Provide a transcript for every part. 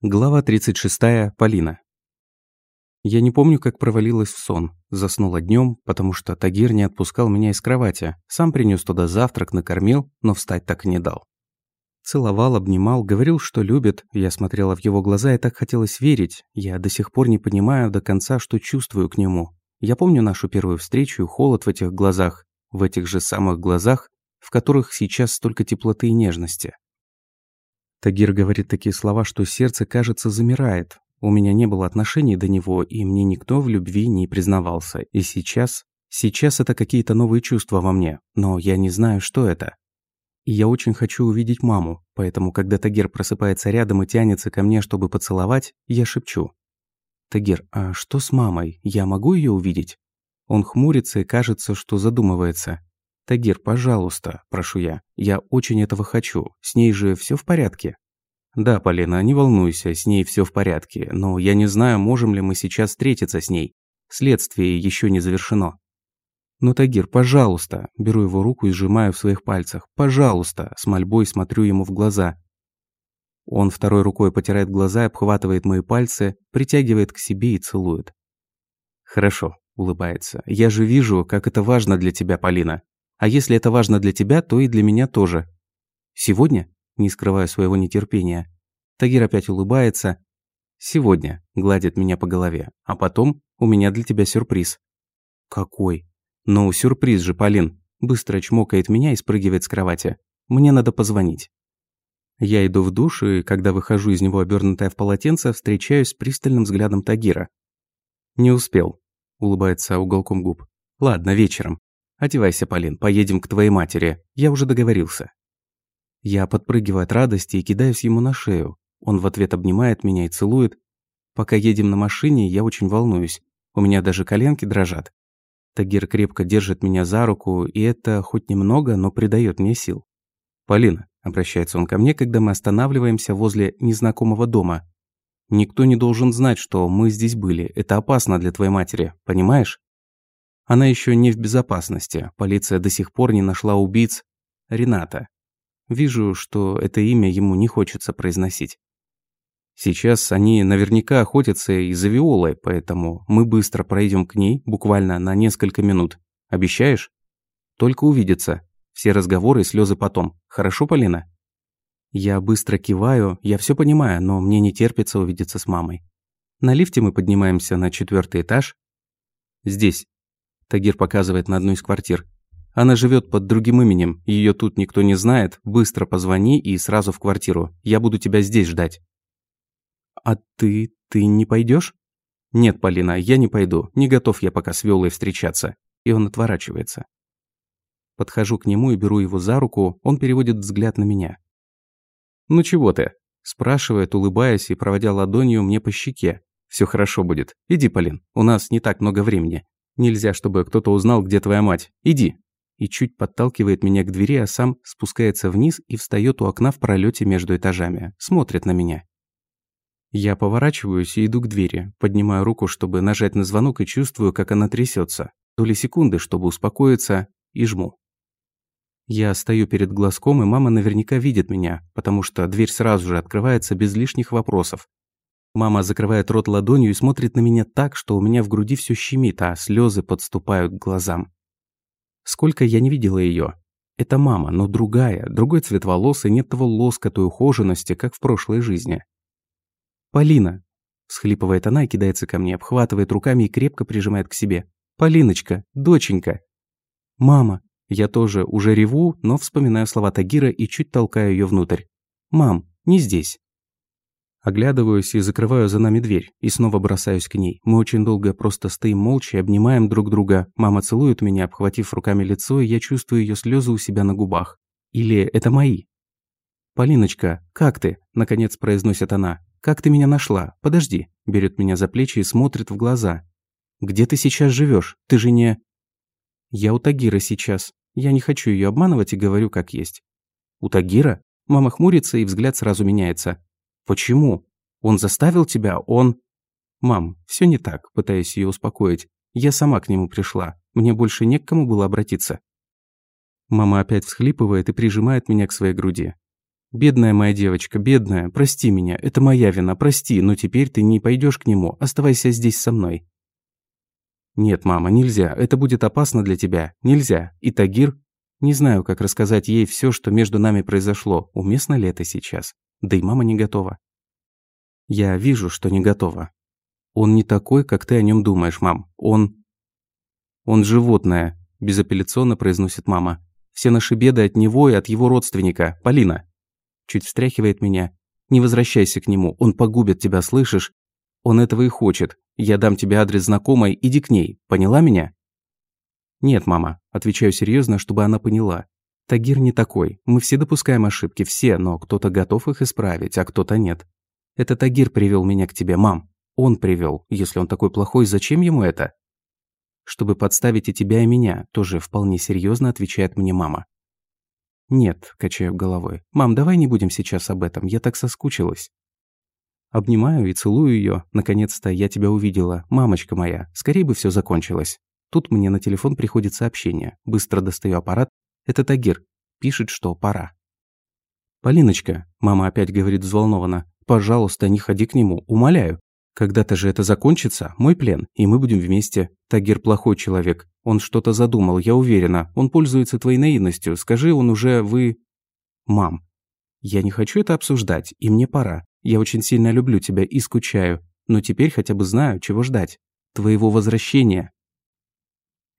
Глава 36. Полина. Я не помню, как провалилась в сон. Заснула днем, потому что Тагир не отпускал меня из кровати. Сам принес туда завтрак, накормил, но встать так и не дал. Целовал, обнимал, говорил, что любит. Я смотрела в его глаза и так хотелось верить. Я до сих пор не понимаю до конца, что чувствую к нему. Я помню нашу первую встречу и холод в этих глазах. В этих же самых глазах, в которых сейчас столько теплоты и нежности. Тагир говорит такие слова, что сердце, кажется, замирает. У меня не было отношений до него, и мне никто в любви не признавался. И сейчас... Сейчас это какие-то новые чувства во мне, но я не знаю, что это. И я очень хочу увидеть маму, поэтому, когда Тагир просыпается рядом и тянется ко мне, чтобы поцеловать, я шепчу. «Тагир, а что с мамой? Я могу ее увидеть?» Он хмурится и кажется, что задумывается. «Тагир, пожалуйста», – прошу я. «Я очень этого хочу. С ней же все в порядке». «Да, Полина, не волнуйся, с ней все в порядке. Но я не знаю, можем ли мы сейчас встретиться с ней. Следствие еще не завершено». «Ну, Тагир, пожалуйста!» Беру его руку и сжимаю в своих пальцах. «Пожалуйста!» С мольбой смотрю ему в глаза. Он второй рукой потирает глаза, обхватывает мои пальцы, притягивает к себе и целует. «Хорошо», — улыбается. «Я же вижу, как это важно для тебя, Полина. А если это важно для тебя, то и для меня тоже. Сегодня? Не скрываю своего нетерпения. Тагир опять улыбается. Сегодня гладит меня по голове. А потом у меня для тебя сюрприз. Какой? Ну, сюрприз же, Полин. Быстро чмокает меня и спрыгивает с кровати. Мне надо позвонить. Я иду в душ, и когда выхожу из него обернутая в полотенце, встречаюсь с пристальным взглядом Тагира. «Не успел», – улыбается уголком губ. «Ладно, вечером. «Одевайся, Полин, поедем к твоей матери. Я уже договорился». Я подпрыгиваю от радости и кидаюсь ему на шею. Он в ответ обнимает меня и целует. Пока едем на машине, я очень волнуюсь. У меня даже коленки дрожат. Тагир крепко держит меня за руку, и это хоть немного, но придает мне сил. «Полина», — обращается он ко мне, когда мы останавливаемся возле незнакомого дома. «Никто не должен знать, что мы здесь были. Это опасно для твоей матери, понимаешь?» Она еще не в безопасности. Полиция до сих пор не нашла убийц Рената. Вижу, что это имя ему не хочется произносить. Сейчас они наверняка охотятся и за Виолой, поэтому мы быстро пройдем к ней, буквально на несколько минут. Обещаешь? Только увидеться. Все разговоры и слезы потом. Хорошо, Полина? Я быстро киваю, я все понимаю, но мне не терпится увидеться с мамой. На лифте мы поднимаемся на четвертый этаж. Здесь, Тагир показывает на одну из квартир. Она живет под другим именем, ее тут никто не знает. Быстро позвони и сразу в квартиру. Я буду тебя здесь ждать. А ты... ты не пойдешь? Нет, Полина, я не пойду. Не готов я пока с Виолой встречаться. И он отворачивается. Подхожу к нему и беру его за руку, он переводит взгляд на меня. «Ну чего ты?» – спрашивает, улыбаясь и проводя ладонью мне по щеке. Все хорошо будет. Иди, Полин, у нас не так много времени. Нельзя, чтобы кто-то узнал, где твоя мать. Иди!» И чуть подталкивает меня к двери, а сам спускается вниз и встает у окна в пролете между этажами. Смотрит на меня. Я поворачиваюсь и иду к двери, поднимаю руку, чтобы нажать на звонок и чувствую, как она трясется. Доли секунды, чтобы успокоиться, и жму. Я стою перед глазком, и мама наверняка видит меня, потому что дверь сразу же открывается без лишних вопросов. Мама закрывает рот ладонью и смотрит на меня так, что у меня в груди все щемит, а слезы подступают к глазам. Сколько я не видела ее. Это мама, но другая, другой цвет волос и нет того лоска той ухоженности, как в прошлой жизни. «Полина!» – всхлипывает она и кидается ко мне, обхватывает руками и крепко прижимает к себе. «Полиночка! Доченька!» «Мама!» Я тоже уже реву, но вспоминаю слова Тагира и чуть толкаю ее внутрь. «Мам, не здесь!» Оглядываюсь и закрываю за нами дверь, и снова бросаюсь к ней. Мы очень долго просто стоим молча и обнимаем друг друга. Мама целует меня, обхватив руками лицо, и я чувствую ее слезы у себя на губах. Или это мои? «Полиночка, как ты?» – наконец произносит она. «Как ты меня нашла? Подожди». Берет меня за плечи и смотрит в глаза. «Где ты сейчас живешь? Ты же не...» «Я у Тагира сейчас. Я не хочу ее обманывать и говорю как есть». «У Тагира?» Мама хмурится, и взгляд сразу меняется. «Почему? Он заставил тебя? Он...» «Мам, все не так», пытаясь ее успокоить. «Я сама к нему пришла. Мне больше не к кому было обратиться». Мама опять всхлипывает и прижимает меня к своей груди. Бедная моя девочка, бедная, прости меня, это моя вина, прости, но теперь ты не пойдешь к нему, оставайся здесь со мной». «Нет, мама, нельзя, это будет опасно для тебя, нельзя. И Тагир...» Не знаю, как рассказать ей все, что между нами произошло, уместно ли это сейчас. Да и мама не готова. Я вижу, что не готова. Он не такой, как ты о нем думаешь, мам. Он... Он животное, безапелляционно произносит мама. Все наши беды от него и от его родственника, Полина. Чуть встряхивает меня. Не возвращайся к нему, он погубит тебя, слышишь? Он этого и хочет. Я дам тебе адрес знакомой, иди к ней. Поняла меня? Нет, мама, отвечаю серьезно, чтобы она поняла. Тагир не такой. Мы все допускаем ошибки, все, но кто-то готов их исправить, а кто-то нет. Это Тагир привел меня к тебе, мам. Он привел. Если он такой плохой, зачем ему это? Чтобы подставить и тебя, и меня, тоже вполне серьезно отвечает мне мама. «Нет», – качаю головой. «Мам, давай не будем сейчас об этом, я так соскучилась». Обнимаю и целую ее. Наконец-то я тебя увидела, мамочка моя. Скорее бы все закончилось. Тут мне на телефон приходит сообщение. Быстро достаю аппарат. Это Тагир. Пишет, что пора. «Полиночка», – мама опять говорит взволнованно, – «пожалуйста, не ходи к нему, умоляю. Когда-то же это закончится, мой плен, и мы будем вместе. Тагир плохой человек. Он что-то задумал, я уверена. Он пользуется твоей наивностью. Скажи, он уже вы... Мам, я не хочу это обсуждать, и мне пора. Я очень сильно люблю тебя и скучаю. Но теперь хотя бы знаю, чего ждать. Твоего возвращения.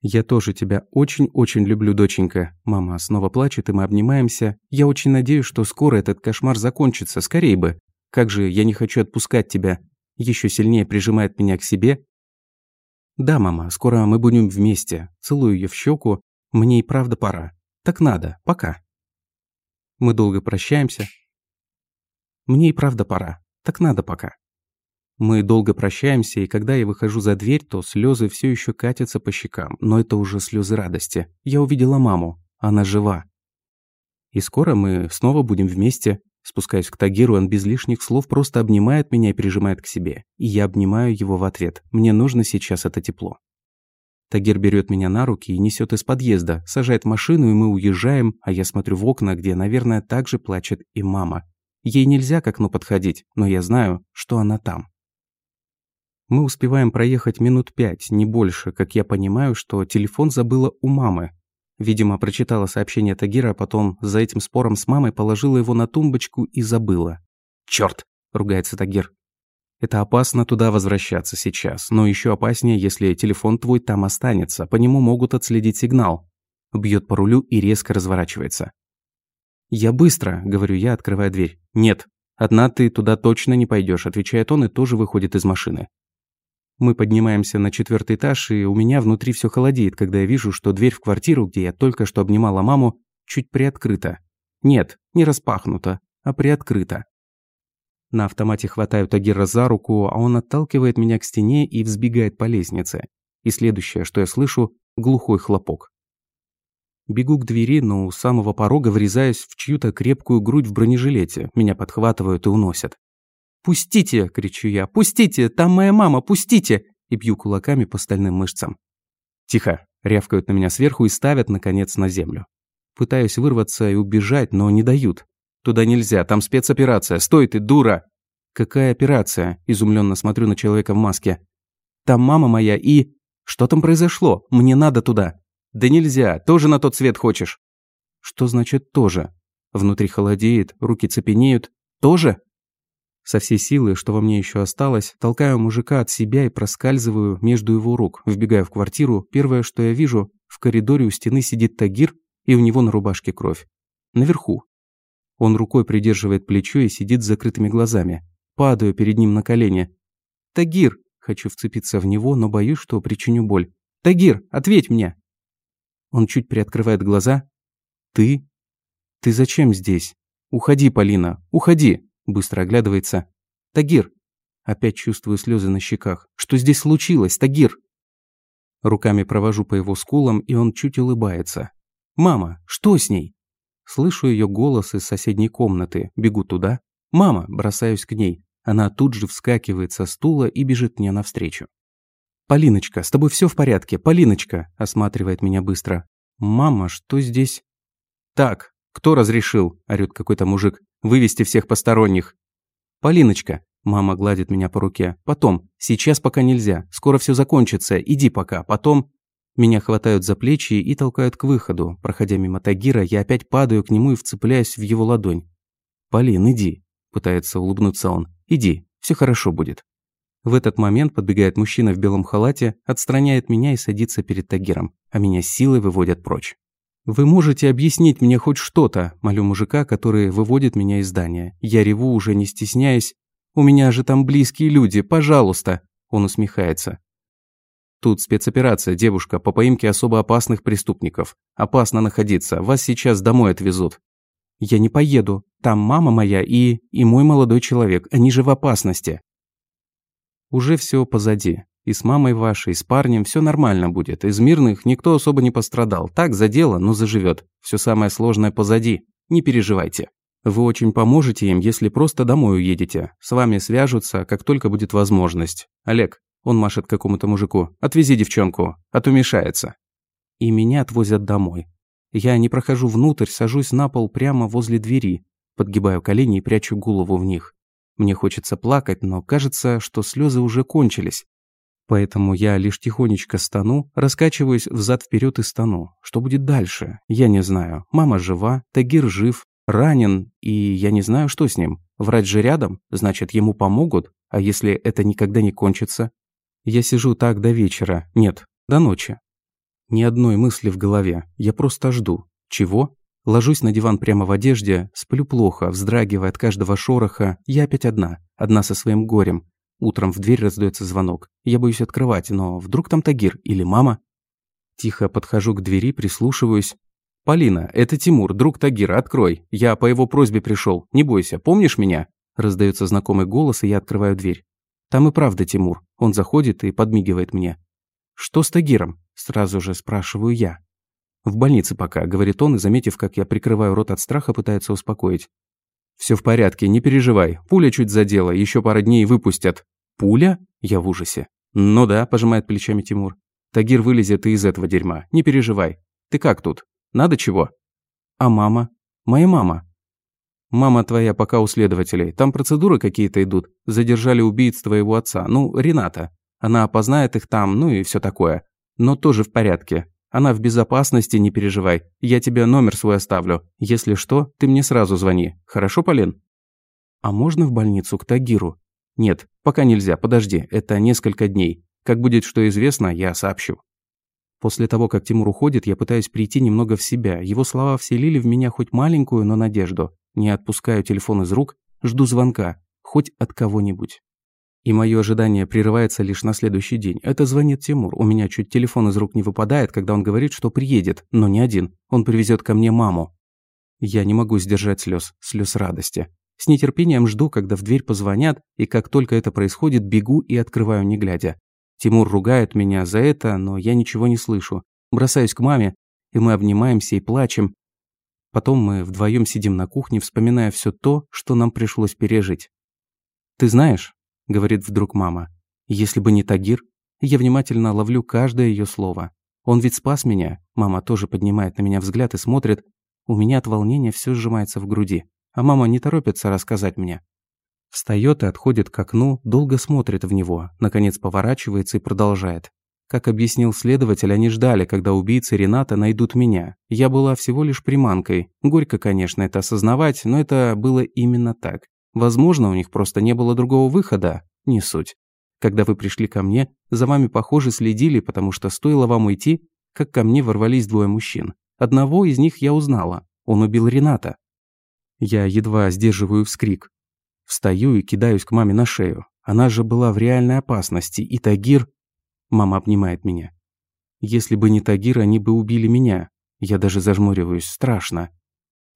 «Я тоже тебя очень-очень люблю, доченька». Мама снова плачет, и мы обнимаемся. «Я очень надеюсь, что скоро этот кошмар закончится, скорее бы. Как же я не хочу отпускать тебя еще сильнее прижимает меня к себе. «Да, мама, скоро мы будем вместе». Целую ее в щеку. «Мне и правда пора. Так надо. Пока». Мы долго прощаемся. «Мне и правда пора. Так надо пока». Мы долго прощаемся, и когда я выхожу за дверь, то слезы все еще катятся по щекам, но это уже слезы радости. Я увидела маму. Она жива. И скоро мы снова будем вместе. Спускаюсь к Тагиру, он без лишних слов просто обнимает меня и прижимает к себе. И я обнимаю его в ответ. Мне нужно сейчас это тепло. Тагир берет меня на руки и несет из подъезда, сажает машину, и мы уезжаем, а я смотрю в окна, где, наверное, также плачет и мама. Ей нельзя к окну подходить, но я знаю, что она там. Мы успеваем проехать минут пять, не больше, как я понимаю, что телефон забыла у мамы, Видимо, прочитала сообщение Тагира, а потом за этим спором с мамой положила его на тумбочку и забыла. «Чёрт!» – ругается Тагир. «Это опасно туда возвращаться сейчас, но еще опаснее, если телефон твой там останется, по нему могут отследить сигнал». Бьет по рулю и резко разворачивается. «Я быстро», – говорю я, открывая дверь. «Нет, одна ты туда точно не пойдешь, отвечает он и тоже выходит из машины. Мы поднимаемся на четвертый этаж, и у меня внутри все холодеет, когда я вижу, что дверь в квартиру, где я только что обнимала маму, чуть приоткрыта. Нет, не распахнута, а приоткрыта. На автомате хватаю Тагира за руку, а он отталкивает меня к стене и взбегает по лестнице. И следующее, что я слышу, глухой хлопок. Бегу к двери, но у самого порога врезаюсь в чью-то крепкую грудь в бронежилете. Меня подхватывают и уносят. «Пустите!» – кричу я. «Пустите! Там моя мама! Пустите!» И бью кулаками по стальным мышцам. «Тихо!» – рявкают на меня сверху и ставят, наконец, на землю. Пытаюсь вырваться и убежать, но не дают. «Туда нельзя, там спецоперация! Стой ты, дура!» «Какая операция?» – изумленно смотрю на человека в маске. «Там мама моя и...» «Что там произошло? Мне надо туда!» «Да нельзя, тоже на тот свет хочешь!» «Что значит «тоже»?» Внутри холодеет, руки цепенеют. «Тоже?» Со всей силы, что во мне еще осталось, толкаю мужика от себя и проскальзываю между его рук, вбегаю в квартиру. Первое, что я вижу, в коридоре у стены сидит Тагир, и у него на рубашке кровь. Наверху. Он рукой придерживает плечо и сидит с закрытыми глазами. Падаю перед ним на колени. «Тагир!» Хочу вцепиться в него, но боюсь, что причиню боль. «Тагир, ответь мне!» Он чуть приоткрывает глаза. «Ты? Ты зачем здесь? Уходи, Полина, уходи!» Быстро оглядывается. «Тагир!» Опять чувствую слезы на щеках. «Что здесь случилось, Тагир?» Руками провожу по его скулам, и он чуть улыбается. «Мама, что с ней?» Слышу ее голос из соседней комнаты. Бегу туда. «Мама!» Бросаюсь к ней. Она тут же вскакивает со стула и бежит мне навстречу. «Полиночка, с тобой все в порядке? Полиночка!» Осматривает меня быстро. «Мама, что здесь?» «Так, кто разрешил?» – орёт какой-то мужик. Вывести всех посторонних. Полиночка, мама гладит меня по руке. Потом. Сейчас пока нельзя. Скоро все закончится. Иди пока. Потом. Меня хватают за плечи и толкают к выходу. Проходя мимо Тагира, я опять падаю к нему и вцепляюсь в его ладонь. «Полин, иди», – пытается улыбнуться он. «Иди, все хорошо будет». В этот момент подбегает мужчина в белом халате, отстраняет меня и садится перед Тагиром, а меня силой выводят прочь. «Вы можете объяснить мне хоть что-то?» – молю мужика, который выводит меня из здания. Я реву, уже не стесняясь. «У меня же там близкие люди, пожалуйста!» Он усмехается. «Тут спецоперация, девушка, по поимке особо опасных преступников. Опасно находиться, вас сейчас домой отвезут». «Я не поеду. Там мама моя и... и мой молодой человек. Они же в опасности». Уже все позади. И с мамой вашей, и с парнем все нормально будет. Из мирных никто особо не пострадал. Так, за дело, но заживет. Все самое сложное позади. Не переживайте. Вы очень поможете им, если просто домой уедете. С вами свяжутся, как только будет возможность. Олег, он машет какому-то мужику. Отвези девчонку, а то мешается. И меня отвозят домой. Я не прохожу внутрь, сажусь на пол прямо возле двери, подгибаю колени и прячу голову в них. Мне хочется плакать, но кажется, что слезы уже кончились. Поэтому я лишь тихонечко стану, раскачиваюсь взад вперед и стану. Что будет дальше? Я не знаю. Мама жива, Тагир жив, ранен, и я не знаю, что с ним. Врач же рядом, значит, ему помогут, а если это никогда не кончится? Я сижу так до вечера, нет, до ночи. Ни одной мысли в голове, я просто жду. Чего? Ложусь на диван прямо в одежде, сплю плохо, вздрагивая от каждого шороха. Я опять одна, одна со своим горем. Утром в дверь раздается звонок. Я боюсь открывать, но вдруг там Тагир или мама? Тихо подхожу к двери, прислушиваюсь. «Полина, это Тимур, друг Тагира, открой. Я по его просьбе пришел. Не бойся, помнишь меня?» Раздается знакомый голос, и я открываю дверь. Там и правда Тимур. Он заходит и подмигивает мне. «Что с Тагиром?» Сразу же спрашиваю я. «В больнице пока», — говорит он, и, заметив, как я прикрываю рот от страха, пытается успокоить. Все в порядке, не переживай. Пуля чуть задела, еще пара дней выпустят». «Пуля?» Я в ужасе. «Ну да», – пожимает плечами Тимур. «Тагир вылезет и из этого дерьма. Не переживай. Ты как тут? Надо чего?» «А мама? Моя мама?» «Мама твоя пока у следователей. Там процедуры какие-то идут. Задержали убийц твоего отца. Ну, Рената. Она опознает их там, ну и все такое но тоже в порядке. Она в безопасности, не переживай. Я тебе номер свой оставлю. Если что, ты мне сразу звони. Хорошо, Полин? А можно в больницу к Тагиру? Нет, пока нельзя, подожди, это несколько дней. Как будет что известно, я сообщу. После того, как Тимур уходит, я пытаюсь прийти немного в себя. Его слова вселили в меня хоть маленькую, но надежду. Не отпускаю телефон из рук, жду звонка. Хоть от кого-нибудь. И мое ожидание прерывается лишь на следующий день. Это звонит Тимур. У меня чуть телефон из рук не выпадает, когда он говорит, что приедет, но не один. Он привезет ко мне маму. Я не могу сдержать слез, слез радости. С нетерпением жду, когда в дверь позвонят, и как только это происходит, бегу и открываю не глядя. Тимур ругает меня за это, но я ничего не слышу. Бросаюсь к маме, и мы обнимаемся и плачем. Потом мы вдвоем сидим на кухне, вспоминая все то, что нам пришлось пережить. «Ты знаешь, говорит вдруг мама. Если бы не Тагир, я внимательно ловлю каждое ее слово. Он ведь спас меня. Мама тоже поднимает на меня взгляд и смотрит. У меня от волнения все сжимается в груди. А мама не торопится рассказать мне. Встает и отходит к окну, долго смотрит в него, наконец поворачивается и продолжает. Как объяснил следователь, они ждали, когда убийцы Рената найдут меня. Я была всего лишь приманкой. Горько, конечно, это осознавать, но это было именно так. Возможно, у них просто не было другого выхода. Не суть. Когда вы пришли ко мне, за вами, похоже, следили, потому что стоило вам уйти, как ко мне ворвались двое мужчин. Одного из них я узнала. Он убил Рената. Я едва сдерживаю вскрик. Встаю и кидаюсь к маме на шею. Она же была в реальной опасности, и Тагир... Мама обнимает меня. Если бы не Тагир, они бы убили меня. Я даже зажмуриваюсь, страшно.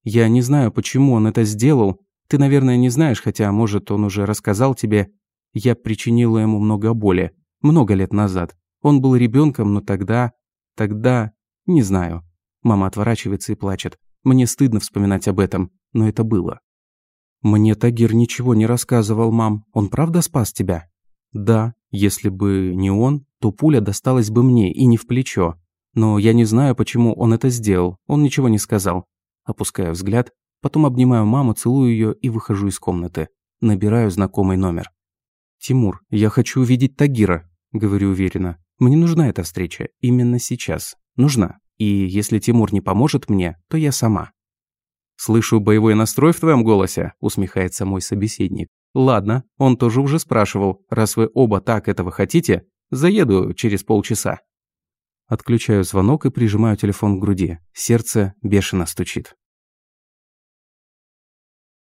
Я не знаю, почему он это сделал, ты, наверное, не знаешь, хотя, может, он уже рассказал тебе. Я причинила ему много боли. Много лет назад. Он был ребенком, но тогда... Тогда... Не знаю. Мама отворачивается и плачет. Мне стыдно вспоминать об этом, но это было. Мне Тагир ничего не рассказывал, мам. Он правда спас тебя? Да, если бы не он, то пуля досталась бы мне и не в плечо. Но я не знаю, почему он это сделал. Он ничего не сказал. Опуская взгляд, Потом обнимаю маму, целую ее и выхожу из комнаты. Набираю знакомый номер. «Тимур, я хочу увидеть Тагира», – говорю уверенно. «Мне нужна эта встреча. Именно сейчас. Нужна. И если Тимур не поможет мне, то я сама». «Слышу боевой настрой в твоем голосе», – усмехается мой собеседник. «Ладно, он тоже уже спрашивал. Раз вы оба так этого хотите, заеду через полчаса». Отключаю звонок и прижимаю телефон к груди. Сердце бешено стучит.